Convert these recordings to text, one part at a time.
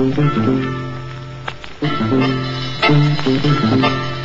Thank you.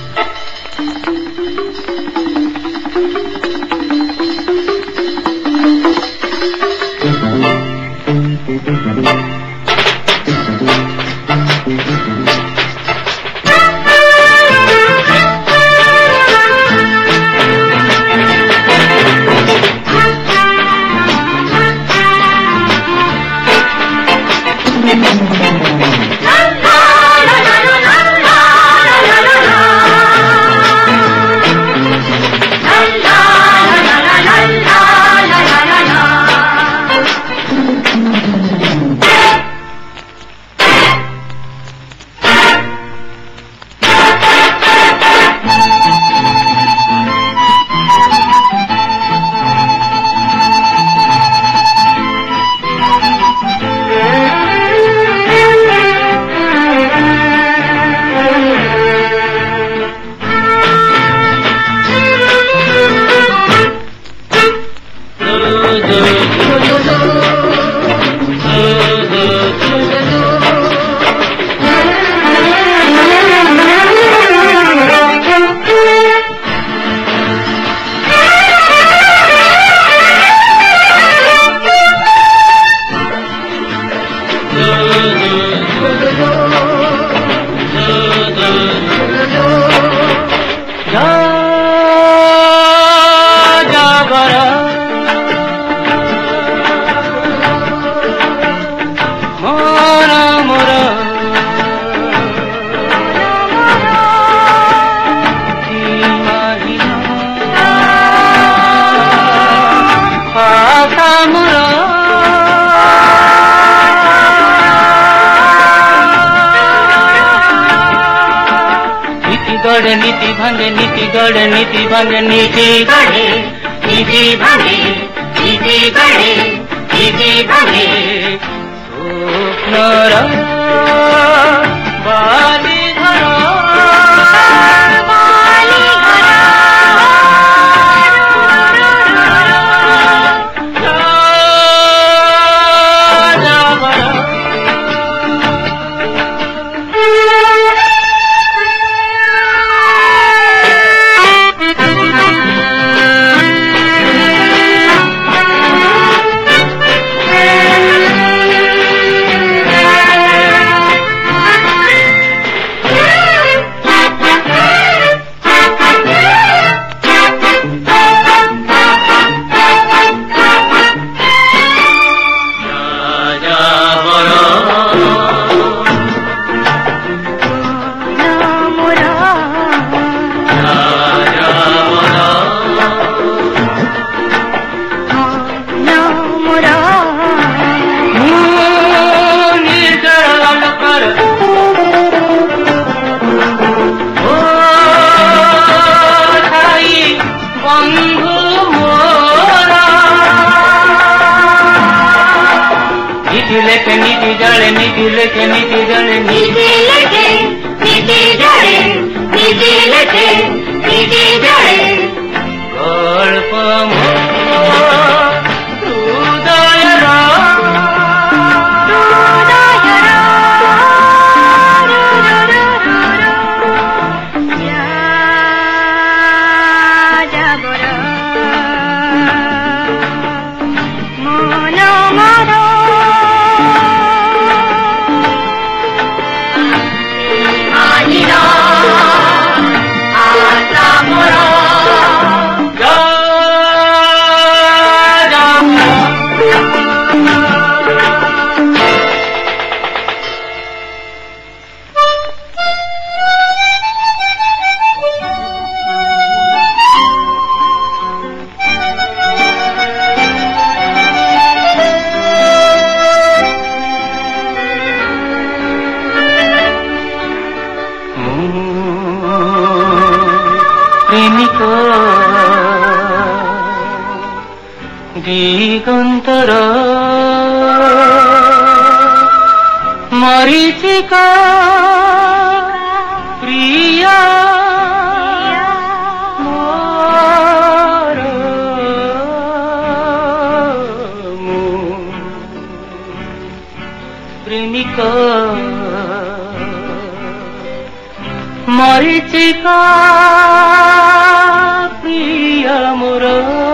गढ़ नीति बन नीति बढ़े नीति बढ़े नीति बढ़े नीति बढ़े स्वप्न बाली নীতি লেখে নীতি জলে নীতি লেখে নীতি জলে নীতি লেখে নীতি জড়ে নীতি লেখে নীতি জড়ে প্রেমিক দিগন্তর মরিচিকা প্রিয়া প্রেমিক। মরিচিকা প্রিয় মোরা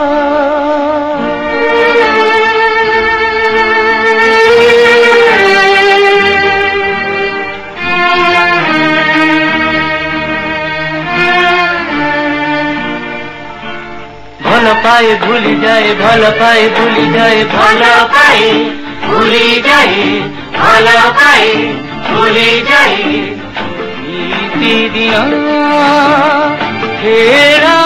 পায়ে, ভুলি যায়, ভালো পায়ে, ভুলি যায়, ভালো পাই ভুলি যায়, ভালো পাই ভুলি যায়। ইতি ফেরা